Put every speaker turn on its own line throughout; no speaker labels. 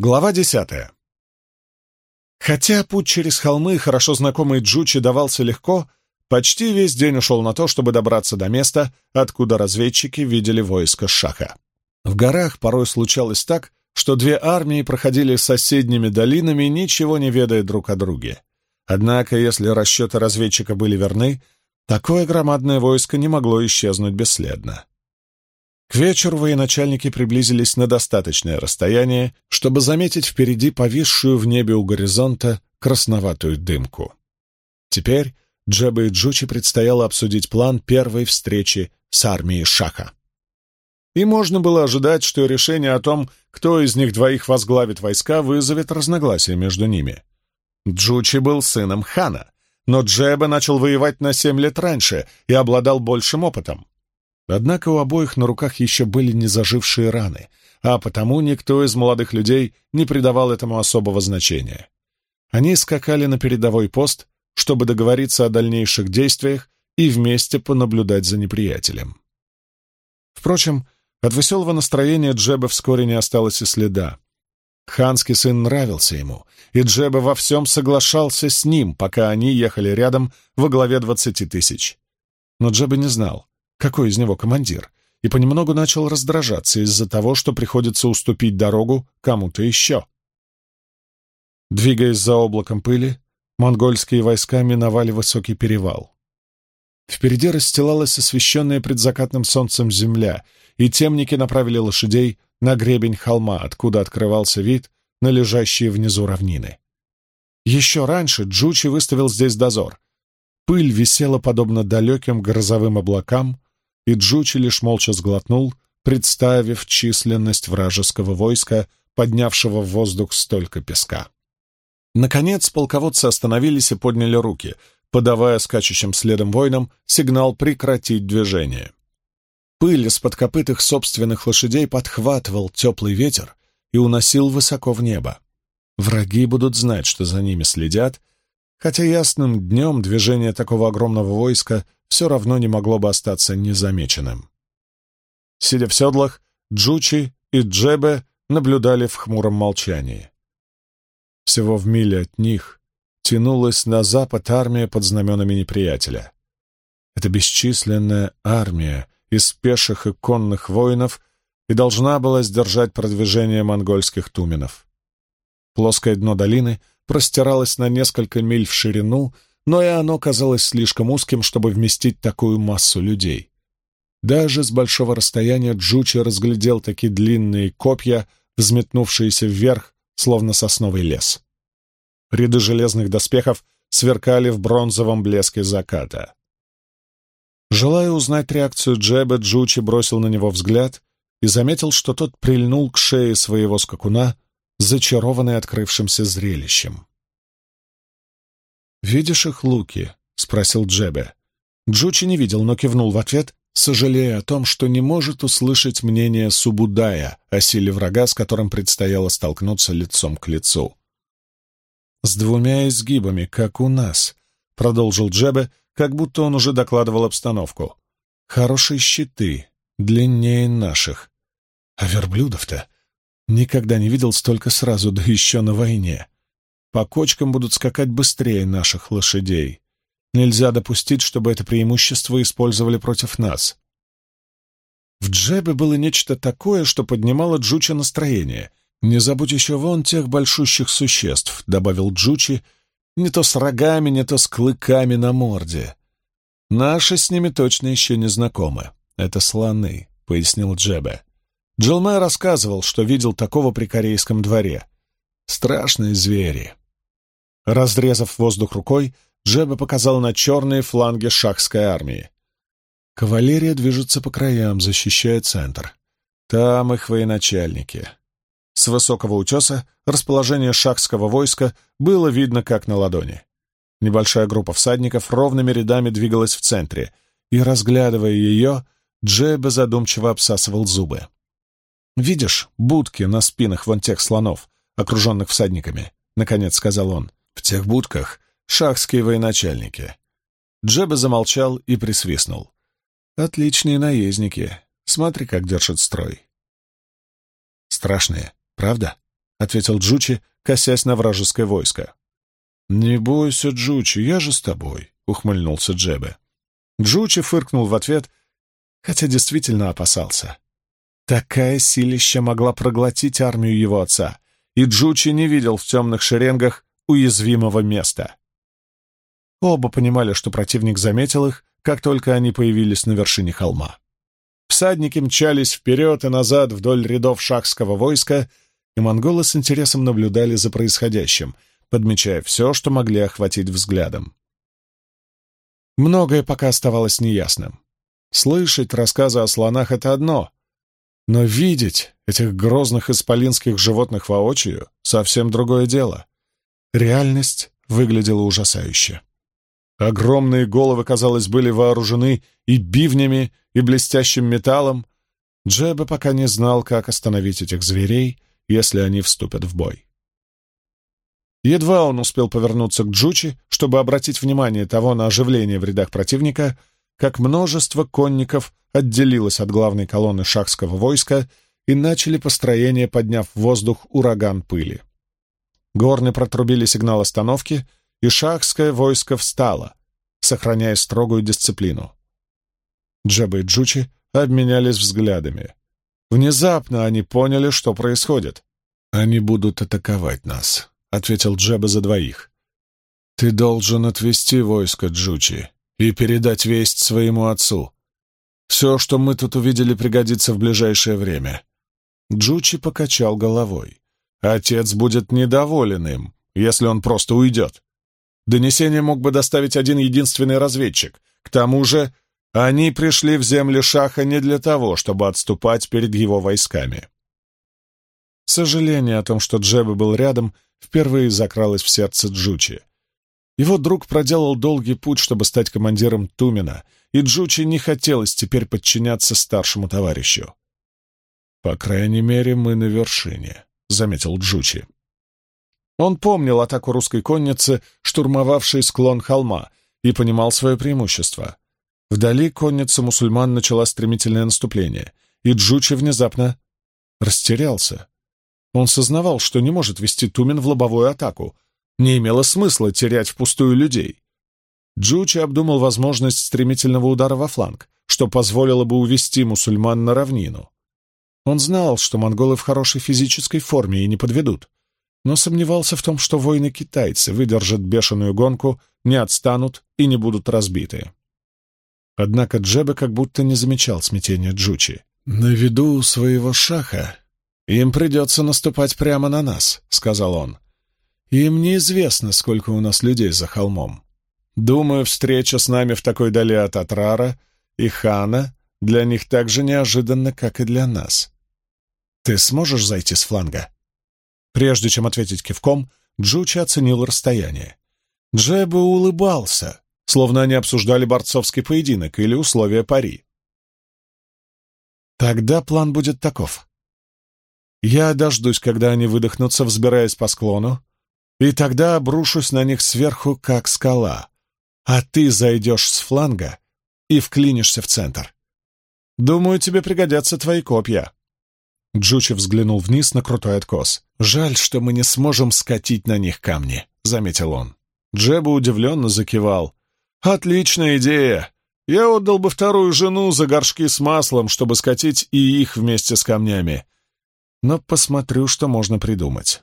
Глава десятая. Хотя путь через холмы, хорошо знакомый Джучи, давался легко, почти весь день ушел на то, чтобы добраться до места, откуда разведчики видели войско Шаха. В горах порой случалось так, что две армии проходили соседними долинами, ничего не ведая друг о друге. Однако, если расчеты разведчика были верны, такое громадное войско не могло исчезнуть бесследно. К вечеру военачальники приблизились на достаточное расстояние, чтобы заметить впереди повисшую в небе у горизонта красноватую дымку. Теперь Джеба и Джучи предстояло обсудить план первой встречи с армией Шаха. И можно было ожидать, что решение о том, кто из них двоих возглавит войска, вызовет разногласия между ними. Джучи был сыном хана, но Джеба начал воевать на семь лет раньше и обладал большим опытом. Однако у обоих на руках еще были незажившие раны, а потому никто из молодых людей не придавал этому особого значения. Они скакали на передовой пост, чтобы договориться о дальнейших действиях и вместе понаблюдать за неприятелем. Впрочем, от веселого настроения Джеба вскоре не осталось и следа. Ханский сын нравился ему, и Джеба во всем соглашался с ним, пока они ехали рядом во главе двадцати тысяч. Но Джеба не знал, какой из него командир, и понемногу начал раздражаться из-за того, что приходится уступить дорогу кому-то еще. Двигаясь за облаком пыли, монгольские войска миновали высокий перевал. Впереди расстилалась освещенная предзакатным солнцем земля, и темники направили лошадей на гребень холма, откуда открывался вид на лежащие внизу равнины. Еще раньше Джучи выставил здесь дозор. Пыль висела подобно далеким грозовым облакам, и Джучи лишь молча сглотнул, представив численность вражеского войска, поднявшего в воздух столько песка. Наконец полководцы остановились и подняли руки, подавая скачущим следом воинам сигнал прекратить движение. Пыль из-под копыт их собственных лошадей подхватывал теплый ветер и уносил высоко в небо. Враги будут знать, что за ними следят, хотя ясным днем движение такого огромного войска все равно не могло бы остаться незамеченным. Сидя в седлах, Джучи и Джебе наблюдали в хмуром молчании. Всего в миле от них тянулась на запад армия под знаменами неприятеля. Это бесчисленная армия из пеших и конных воинов и должна была сдержать продвижение монгольских туменов. Плоское дно долины простиралось на несколько миль в ширину — но и оно казалось слишком узким, чтобы вместить такую массу людей. Даже с большого расстояния Джучи разглядел такие длинные копья, взметнувшиеся вверх, словно сосновый лес. Ряды железных доспехов сверкали в бронзовом блеске заката. Желая узнать реакцию Джеба, Джучи бросил на него взгляд и заметил, что тот прильнул к шее своего скакуна, зачарованный открывшимся зрелищем. «Видишь их луки?» — спросил Джебе. Джучи не видел, но кивнул в ответ, сожалея о том, что не может услышать мнение Субудая о силе врага, с которым предстояло столкнуться лицом к лицу. «С двумя изгибами, как у нас», — продолжил Джебе, как будто он уже докладывал обстановку. «Хорошие щиты, длиннее наших. А верблюдов-то никогда не видел столько сразу, да еще на войне по кочкам будут скакать быстрее наших лошадей. Нельзя допустить, чтобы это преимущество использовали против нас. В Джебе было нечто такое, что поднимало Джуча настроение. «Не забудь еще вон тех большущих существ», — добавил Джучи, «не то с рогами, не то с клыками на морде. Наши с ними точно еще не знакомы. Это слоны», — пояснил Джебе. Джилме рассказывал, что видел такого при корейском дворе — Страшные звери. Разрезав воздух рукой, Джеба показал на черные фланги шахской армии. Кавалерия движется по краям, защищая центр. Там их военачальники. С высокого утеса расположение шахского войска было видно как на ладони. Небольшая группа всадников ровными рядами двигалась в центре, и, разглядывая ее, Джеба задумчиво обсасывал зубы. «Видишь будки на спинах вон тех слонов?» окруженных всадниками, — наконец сказал он. В тех будках шахские военачальники. Джеба замолчал и присвистнул. Отличные наездники. Смотри, как держат строй. Страшные, правда? — ответил Джучи, косясь на вражеское войско. «Не бойся, Джучи, я же с тобой», — ухмыльнулся Джебе. Джучи фыркнул в ответ, хотя действительно опасался. Такая силища могла проглотить армию его отца, и Джучи не видел в темных шеренгах уязвимого места. Оба понимали, что противник заметил их, как только они появились на вершине холма. Всадники мчались вперед и назад вдоль рядов шахского войска, и монголы с интересом наблюдали за происходящим, подмечая все, что могли охватить взглядом. Многое пока оставалось неясным. Слышать рассказы о слонах — это одно, но видеть этих грозных исполинских животных воочию — совсем другое дело. Реальность выглядела ужасающе. Огромные головы, казалось, были вооружены и бивнями, и блестящим металлом. Джеба пока не знал, как остановить этих зверей, если они вступят в бой. Едва он успел повернуться к Джучи, чтобы обратить внимание того на оживление в рядах противника, как множество конников отделилось от главной колонны шахского войска и начали построение, подняв в воздух ураган пыли. Горны протрубили сигнал остановки, и шахское войско встало, сохраняя строгую дисциплину. Джеба и Джучи обменялись взглядами. Внезапно они поняли, что происходит. «Они будут атаковать нас», — ответил Джеба за двоих. «Ты должен отвести войско, Джучи», и передать весть своему отцу. Все, что мы тут увидели, пригодится в ближайшее время». Джучи покачал головой. «Отец будет недоволен им, если он просто уйдет. Донесение мог бы доставить один единственный разведчик. К тому же они пришли в земли Шаха не для того, чтобы отступать перед его войсками». Сожаление о том, что Джеба был рядом, впервые закралось в сердце Джучи. Его друг проделал долгий путь, чтобы стать командиром Тумина, и Джучи не хотелось теперь подчиняться старшему товарищу. «По крайней мере, мы на вершине», — заметил Джучи. Он помнил атаку русской конницы, штурмовавшей склон холма, и понимал свое преимущество. Вдали конница мусульман начала стремительное наступление, и Джучи внезапно растерялся. Он сознавал, что не может вести тумен в лобовую атаку — не имело смысла терять впустую людей. Джучи обдумал возможность стремительного удара во фланг, что позволило бы увести мусульман на равнину. Он знал, что монголы в хорошей физической форме и не подведут, но сомневался в том, что воины-китайцы выдержат бешеную гонку, не отстанут и не будут разбиты. Однако Джебе как будто не замечал смятения Джучи. «На виду своего шаха им придется наступать прямо на нас», — сказал он. Им неизвестно, сколько у нас людей за холмом. Думаю, встреча с нами в такой дали от Атрара и Хана для них так же неожиданна, как и для нас. Ты сможешь зайти с фланга?» Прежде чем ответить кивком, Джучи оценил расстояние. Джебу улыбался, словно они обсуждали борцовский поединок или условия пари. «Тогда план будет таков», я дождусь, когда они выдохнутся, взбираясь по склону, и тогда обрушусь на них сверху, как скала, а ты зайдешь с фланга и вклинишься в центр. Думаю, тебе пригодятся твои копья». Джучи взглянул вниз на крутой откос. «Жаль, что мы не сможем скатить на них камни», — заметил он. Джеба удивленно закивал. «Отличная идея! Я отдал бы вторую жену за горшки с маслом, чтобы скатить и их вместе с камнями. Но посмотрю, что можно придумать».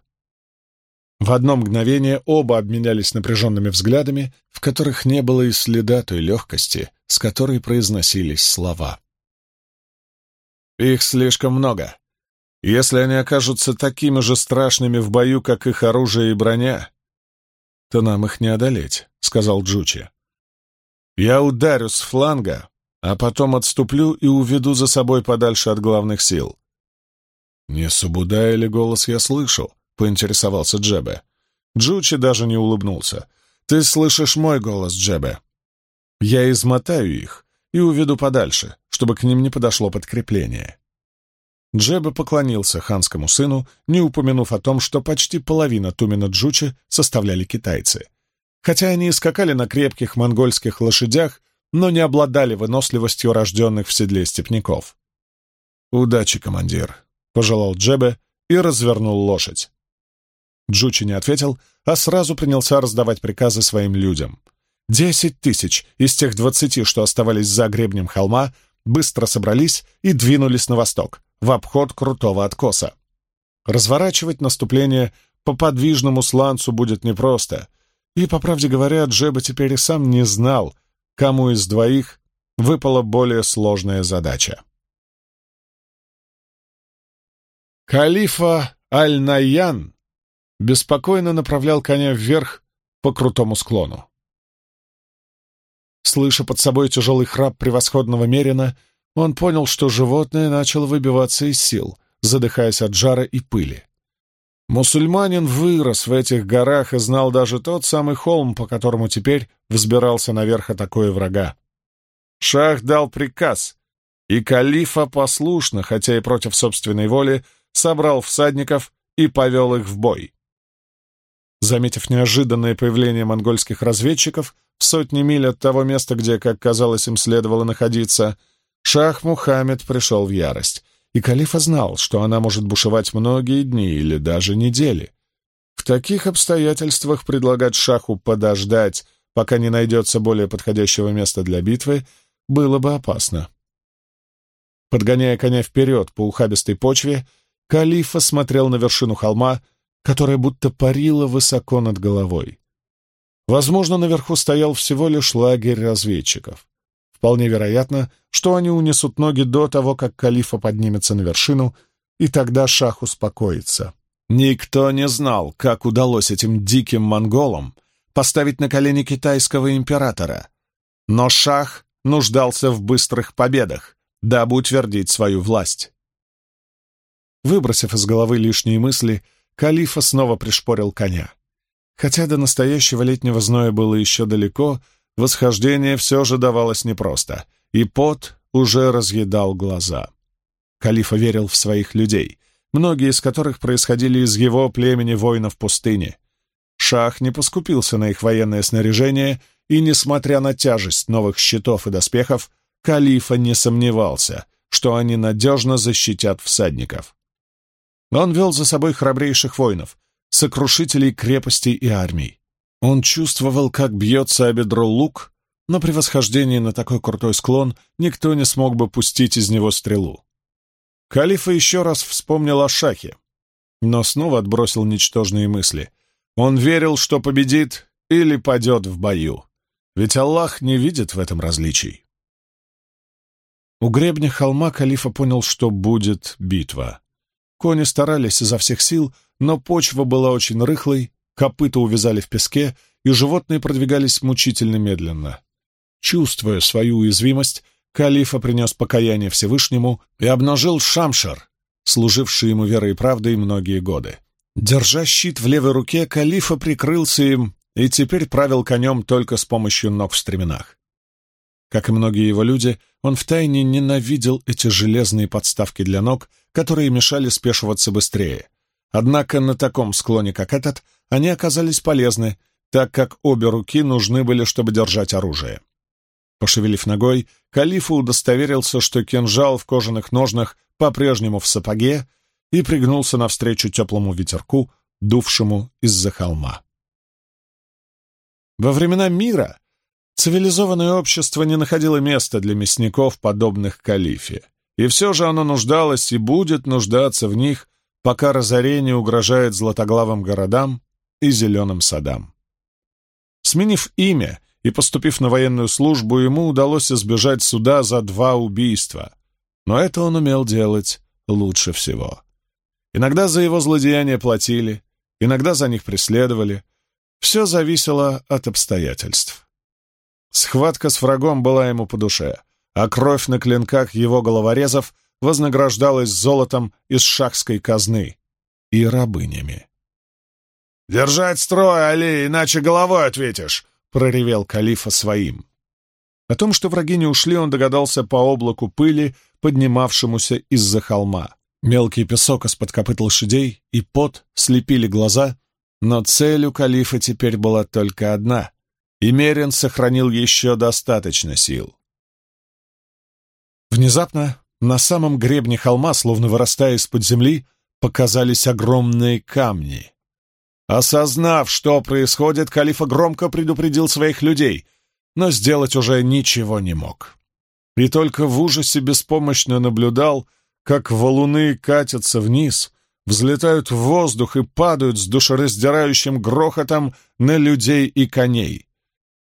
В одно мгновение оба обменялись напряженными взглядами, в которых не было и следа той легкости, с которой произносились слова. «Их слишком много. Если они окажутся такими же страшными в бою, как их оружие и броня, то нам их не одолеть», — сказал Джучи. «Я ударю с фланга, а потом отступлю и уведу за собой подальше от главных сил». «Не Субудая ли голос я слышу?» — поинтересовался Джебе. Джучи даже не улыбнулся. «Ты слышишь мой голос, Джебе. Я измотаю их и уведу подальше, чтобы к ним не подошло подкрепление». Джебе поклонился ханскому сыну, не упомянув о том, что почти половина Тумина Джучи составляли китайцы. Хотя они и скакали на крепких монгольских лошадях, но не обладали выносливостью рожденных в седле степняков. «Удачи, командир», — пожелал Джебе и развернул лошадь. Джучи не ответил, а сразу принялся раздавать приказы своим людям. Десять тысяч из тех двадцати, что оставались за гребнем холма, быстро собрались и двинулись на восток, в обход крутого откоса. Разворачивать наступление по подвижному сланцу будет непросто. И, по правде говоря, Джеба теперь и сам не знал, кому из двоих выпала более сложная задача. Калифа Аль-Найян беспокойно направлял коня вверх по крутому склону. Слыша под собой тяжелый храп превосходного мерина, он понял, что животное начало выбиваться из сил, задыхаясь от жара и пыли. Мусульманин вырос в этих горах и знал даже тот самый холм, по которому теперь взбирался наверх атакуя врага. Шах дал приказ, и калифа послушно, хотя и против собственной воли, собрал всадников и повел их в бой заметив неожиданное появление монгольских разведчиков в сотни миль от того места, где, как казалось, им следовало находиться, шах Мухаммед пришел в ярость, и Калифа знал, что она может бушевать многие дни или даже недели. В таких обстоятельствах предлагать шаху подождать, пока не найдется более подходящего места для битвы, было бы опасно. Подгоняя коня вперед по ухабистой почве, Калифа смотрел на вершину холма, которая будто парила высоко над головой. Возможно, наверху стоял всего лишь лагерь разведчиков. Вполне вероятно, что они унесут ноги до того, как Калифа поднимется на вершину, и тогда шах успокоится. Никто не знал, как удалось этим диким монголам поставить на колени китайского императора. Но шах нуждался в быстрых победах, дабы утвердить свою власть. Выбросив из головы лишние мысли, Калифа снова пришпорил коня. Хотя до настоящего летнего зноя было еще далеко, восхождение все же давалось непросто, и пот уже разъедал глаза. Калифа верил в своих людей, многие из которых происходили из его племени воинов пустыни. Шах не поскупился на их военное снаряжение, и, несмотря на тяжесть новых щитов и доспехов, Калифа не сомневался, что они надежно защитят всадников. Он вел за собой храбрейших воинов, сокрушителей крепостей и армий. Он чувствовал, как бьется о бедро лук, но при восхождении на такой крутой склон никто не смог бы пустить из него стрелу. Калифа еще раз вспомнил о шахе, но снова отбросил ничтожные мысли. Он верил, что победит или падет в бою, ведь Аллах не видит в этом различий. У гребня холма Калифа понял, что будет битва. Кони старались изо всех сил, но почва была очень рыхлой, копыта увязали в песке, и животные продвигались мучительно медленно. Чувствуя свою уязвимость, Калифа принес покаяние Всевышнему и обнажил шамшар, служивший ему верой и правдой многие годы. Держа щит в левой руке, Калифа прикрылся им и теперь правил конем только с помощью ног в стременах. Как и многие его люди, он втайне ненавидел эти железные подставки для ног — которые мешали спешиваться быстрее. Однако на таком склоне, как этот, они оказались полезны, так как обе руки нужны были, чтобы держать оружие. Пошевелив ногой, Калифа удостоверился, что кинжал в кожаных ножнах по-прежнему в сапоге, и пригнулся навстречу теплому ветерку, дувшему из-за холма. Во времена мира цивилизованное общество не находило места для мясников, подобных Калифе и все же оно нуждалось и будет нуждаться в них, пока разорение угрожает златоглавым городам и зеленым садам. Сменив имя и поступив на военную службу, ему удалось избежать суда за два убийства, но это он умел делать лучше всего. Иногда за его злодеяния платили, иногда за них преследовали. Все зависело от обстоятельств. Схватка с врагом была ему по душе а кровь на клинках его головорезов вознаграждалась золотом из шахской казны и рабынями. «Держать строй, Али, иначе головой ответишь!» — проревел Калифа своим. О том, что враги не ушли, он догадался по облаку пыли, поднимавшемуся из-за холма. Мелкий песок из-под копыт лошадей и пот слепили глаза, но цель у Калифа теперь была только одна, и Мерин сохранил еще достаточно сил. Внезапно на самом гребне холма, словно вырастая из-под земли, показались огромные камни. Осознав, что происходит, Калифа громко предупредил своих людей, но сделать уже ничего не мог. И только в ужасе беспомощно наблюдал, как валуны катятся вниз, взлетают в воздух и падают с душераздирающим грохотом на людей и коней.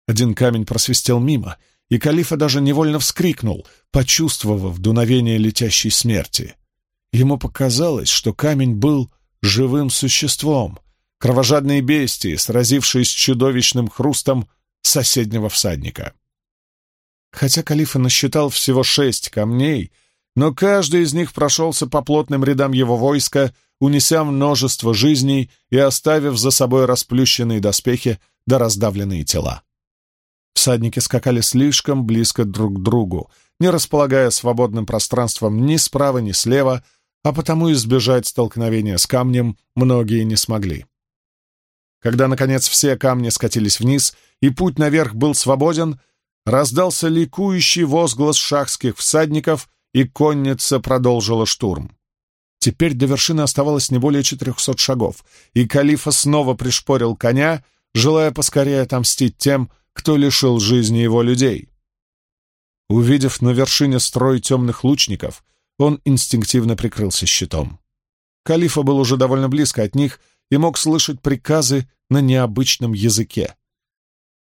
Один камень просвистел мимо — и Калифа даже невольно вскрикнул, почувствовав дуновение летящей смерти. Ему показалось, что камень был живым существом, кровожадной бестии, сразившие с чудовищным хрустом соседнего всадника. Хотя Калифа насчитал всего шесть камней, но каждый из них прошелся по плотным рядам его войска, унеся множество жизней и оставив за собой расплющенные доспехи до да раздавленные тела. Всадники скакали слишком близко друг к другу, не располагая свободным пространством ни справа, ни слева, а потому избежать столкновения с камнем многие не смогли. Когда, наконец, все камни скатились вниз и путь наверх был свободен, раздался ликующий возглас шахских всадников, и конница продолжила штурм. Теперь до вершины оставалось не более четырехсот шагов, и Калифа снова пришпорил коня, желая поскорее отомстить тем, кто лишил жизни его людей. Увидев на вершине строй темных лучников, он инстинктивно прикрылся щитом. Калифа был уже довольно близко от них и мог слышать приказы на необычном языке.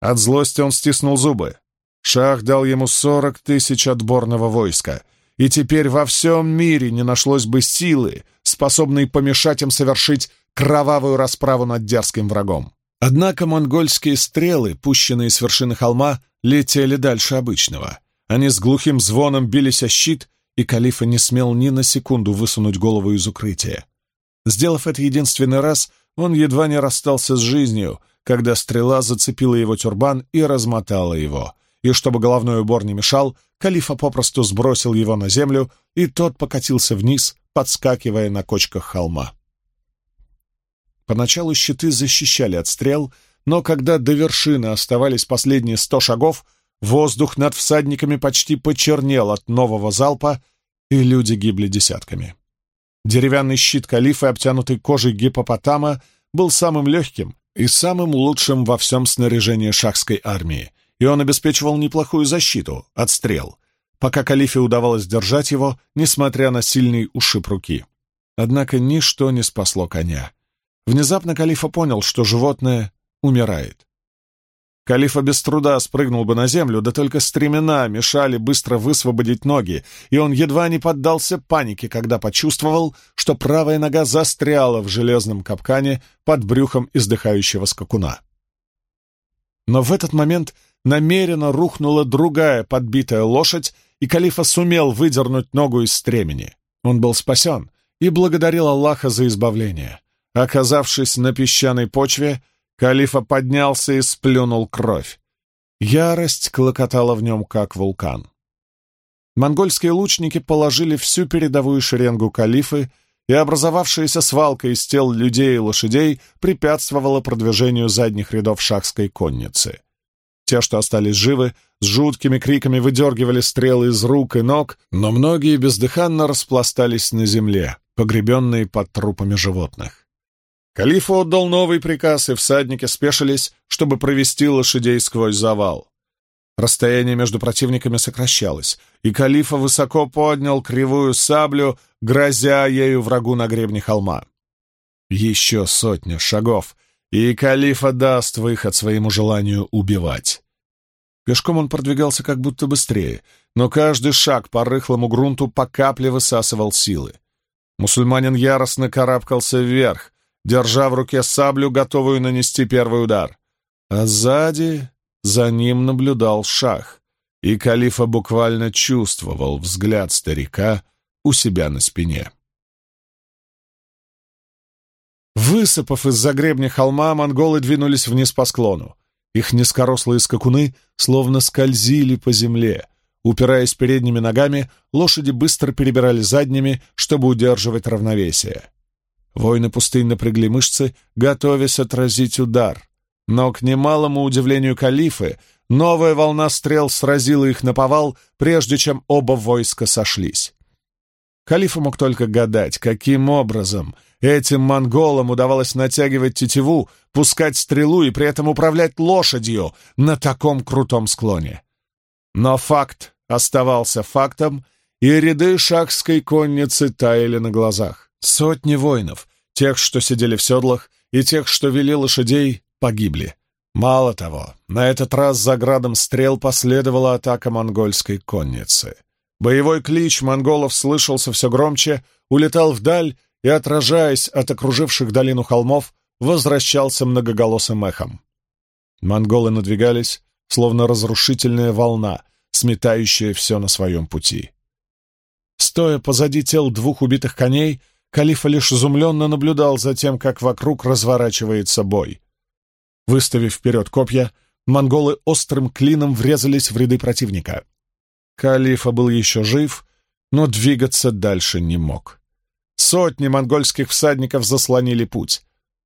От злости он стиснул зубы. Шах дал ему сорок тысяч отборного войска, и теперь во всем мире не нашлось бы силы, способной помешать им совершить кровавую расправу над дерзким врагом. Однако монгольские стрелы, пущенные с вершины холма, летели дальше обычного. Они с глухим звоном бились о щит, и Калифа не смел ни на секунду высунуть голову из укрытия. Сделав это единственный раз, он едва не расстался с жизнью, когда стрела зацепила его тюрбан и размотала его. И чтобы головной убор не мешал, Калифа попросту сбросил его на землю, и тот покатился вниз, подскакивая на кочках холма. Поначалу щиты защищали от стрел, но когда до вершины оставались последние сто шагов, воздух над всадниками почти почернел от нового залпа, и люди гибли десятками. Деревянный щит калифа, обтянутый кожей гипопотама, был самым легким и самым лучшим во всем снаряжении шахской армии, и он обеспечивал неплохую защиту от стрел, пока калифе удавалось держать его, несмотря на сильный ушиб руки. Однако ничто не спасло коня — Внезапно Калифа понял, что животное умирает. Калифа без труда спрыгнул бы на землю, да только стремена мешали быстро высвободить ноги, и он едва не поддался панике, когда почувствовал, что правая нога застряла в железном капкане под брюхом издыхающего скакуна. Но в этот момент намеренно рухнула другая подбитая лошадь, и Калифа сумел выдернуть ногу из стремени. Он был спасен и благодарил Аллаха за избавление. Оказавшись на песчаной почве, Калифа поднялся и сплюнул кровь. Ярость клокотала в нем, как вулкан. Монгольские лучники положили всю передовую шеренгу Калифы, и образовавшаяся свалка из тел людей и лошадей препятствовала продвижению задних рядов шахской конницы. Те, что остались живы, с жуткими криками выдергивали стрелы из рук и ног, но многие бездыханно распластались на земле, погребенные под трупами животных. Калиф отдал новый приказ, и всадники спешились, чтобы провести лошадей сквозь завал. Расстояние между противниками сокращалось, и Калифа высоко поднял кривую саблю, грозя ею врагу на гребне холма. Еще сотня шагов, и Калифа даст выход своему желанию убивать. Пешком он продвигался как будто быстрее, но каждый шаг по рыхлому грунту по капле высасывал силы. Мусульманин яростно карабкался вверх, держа в руке саблю, готовую нанести первый удар. А сзади за ним наблюдал шах, и Калифа буквально чувствовал взгляд старика у себя на спине. Высыпав из-за гребня холма, монголы двинулись вниз по склону. Их низкорослые скакуны словно скользили по земле. Упираясь передними ногами, лошади быстро перебирали задними, чтобы удерживать равновесие. Воины пустынь напрягли мышцы, готовясь отразить удар. Но, к немалому удивлению калифы, новая волна стрел сразила их на повал, прежде чем оба войска сошлись. Калифа мог только гадать, каким образом этим монголам удавалось натягивать тетиву, пускать стрелу и при этом управлять лошадью на таком крутом склоне. Но факт оставался фактом, и ряды шахской конницы таяли на глазах. Сотни воинов, Тех, что сидели в седлах, и тех, что вели лошадей, погибли. Мало того, на этот раз за градом стрел последовала атака монгольской конницы. Боевой клич монголов слышался все громче, улетал вдаль и, отражаясь от окруживших долину холмов, возвращался многоголосым эхом. Монголы надвигались, словно разрушительная волна, сметающая все на своем пути. Стоя позади тел двух убитых коней, Калифа лишь изумленно наблюдал за тем, как вокруг разворачивается бой. Выставив вперед копья, монголы острым клином врезались в ряды противника. Калифа был еще жив, но двигаться дальше не мог. Сотни монгольских всадников заслонили путь.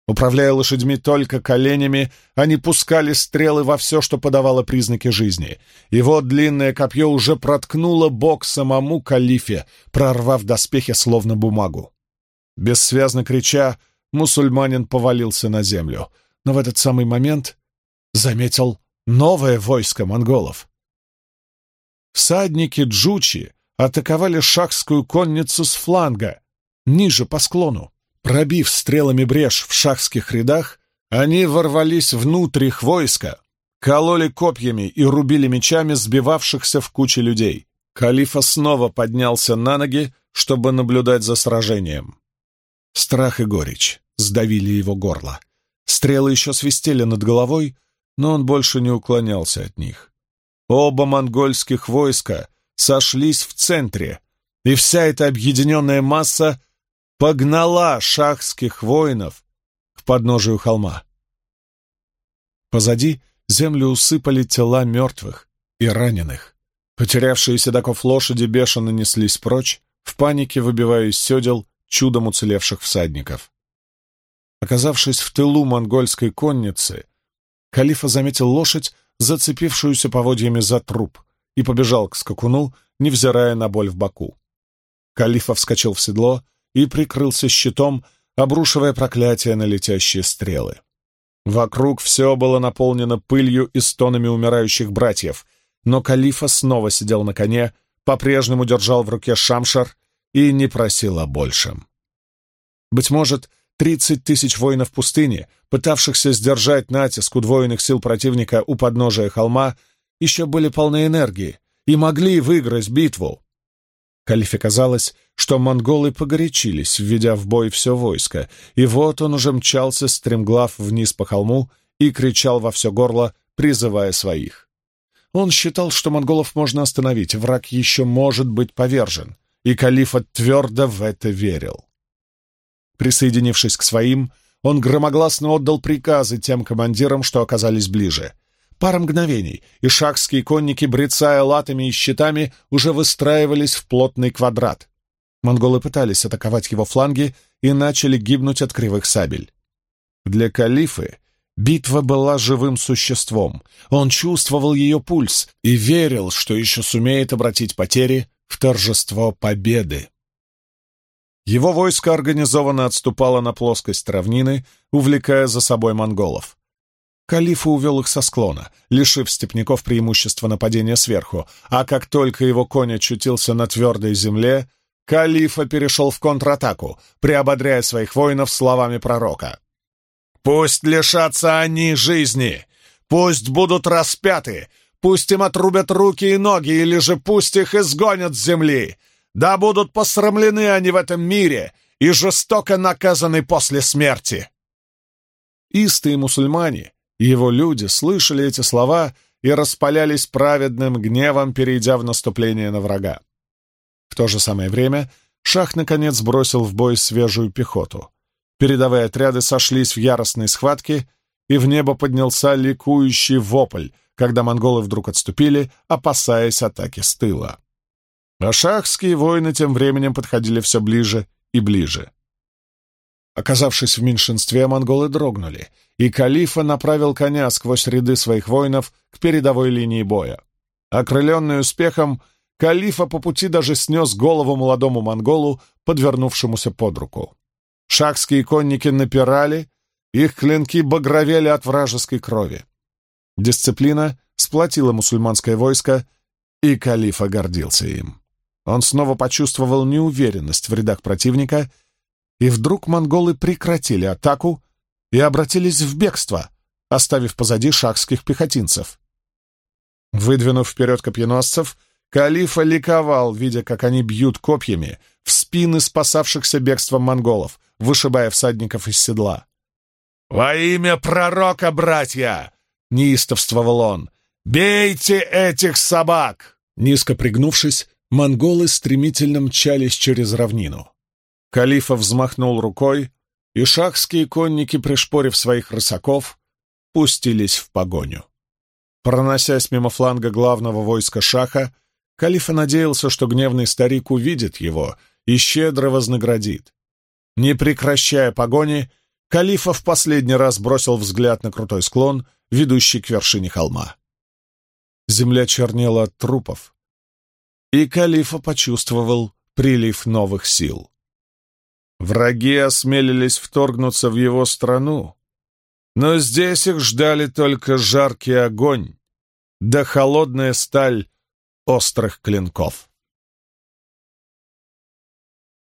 Управляя лошадьми только коленями, они пускали стрелы во все, что подавало признаки жизни. Его длинное копье уже проткнуло бок самому калифе, прорвав доспехи словно бумагу. Бессвязно крича, мусульманин повалился на землю, но в этот самый момент заметил новое войско монголов. Всадники Джучи атаковали шахскую конницу с фланга, ниже по склону. Пробив стрелами брешь в шахских рядах, они ворвались внутрь их войска, кололи копьями и рубили мечами сбивавшихся в куче людей. Калифа снова поднялся на ноги, чтобы наблюдать за сражением. Страх и горечь сдавили его горло. Стрелы еще свистели над головой, но он больше не уклонялся от них. Оба монгольских войска сошлись в центре, и вся эта объединенная масса погнала шахских воинов к подножию холма. Позади землю усыпали тела мертвых и раненых. Потерявшие седаков лошади бешено неслись прочь, в панике выбивая из седел чудом уцелевших всадников. Оказавшись в тылу монгольской конницы, Калифа заметил лошадь, зацепившуюся поводьями за труп, и побежал к скакуну, невзирая на боль в боку. Калифа вскочил в седло и прикрылся щитом, обрушивая проклятие на летящие стрелы. Вокруг все было наполнено пылью и стонами умирающих братьев, но Калифа снова сидел на коне, по-прежнему держал в руке шамшар и не просил о большем. Быть может, 30 тысяч воинов пустыни, пытавшихся сдержать натиск удвоенных сил противника у подножия холма, еще были полны энергии и могли выиграть битву. Калифе казалось, что монголы погорячились, введя в бой все войско, и вот он уже мчался, стремглав вниз по холму, и кричал во все горло, призывая своих. Он считал, что монголов можно остановить, враг еще может быть повержен, и Калифа твердо в это верил. Присоединившись к своим, он громогласно отдал приказы тем командирам, что оказались ближе. Пара мгновений, и шахские конники, брецая латами и щитами, уже выстраивались в плотный квадрат. Монголы пытались атаковать его фланги и начали гибнуть от кривых сабель. Для Калифы битва была живым существом. Он чувствовал ее пульс и верил, что еще сумеет обратить потери в торжество победы. Его войско организованно отступало на плоскость равнины, увлекая за собой монголов. Калифа увел их со склона, лишив степняков преимущества нападения сверху, а как только его конь очутился на твердой земле, Калифа перешел в контратаку, приободряя своих воинов словами пророка. «Пусть лишатся они жизни! Пусть будут распяты! Пусть им отрубят руки и ноги, или же пусть их изгонят с земли. Да будут посрамлены они в этом мире и жестоко наказаны после смерти. Истые мусульмане, его люди, слышали эти слова и распалялись праведным гневом, перейдя в наступление на врага. В то же самое время Шах, наконец, бросил в бой свежую пехоту. Передовые отряды сошлись в яростной схватке, и в небо поднялся ликующий вопль — когда монголы вдруг отступили, опасаясь атаки с тыла. А шахские воины тем временем подходили все ближе и ближе. Оказавшись в меньшинстве, монголы дрогнули, и Калифа направил коня сквозь ряды своих воинов к передовой линии боя. Окрыленный успехом, Калифа по пути даже снес голову молодому монголу, подвернувшемуся под руку. Шахские конники напирали, их клинки багровели от вражеской крови. Дисциплина сплотила мусульманское войско, и калифа гордился им. Он снова почувствовал неуверенность в рядах противника, и вдруг монголы прекратили атаку и обратились в бегство, оставив позади шахских пехотинцев. Выдвинув вперед копьеносцев, Калифа ликовал, видя, как они бьют копьями в спины спасавшихся бегством монголов, вышибая всадников из седла. «Во имя пророка, братья! неистовствовал он. «Бейте этих собак!» Низко пригнувшись, монголы стремительно мчались через равнину. Калифа взмахнул рукой, и шахские конники, пришпорив своих рысаков, пустились в погоню. Проносясь мимо фланга главного войска шаха, Калифа надеялся, что гневный старик увидит его и щедро вознаградит. Не прекращая погони, Калифа в последний раз бросил взгляд на крутой склон — ведущий к вершине холма. Земля чернела от трупов, и Калифа почувствовал прилив новых сил. Враги осмелились вторгнуться в его страну, но здесь их ждали только жаркий огонь да холодная сталь острых клинков.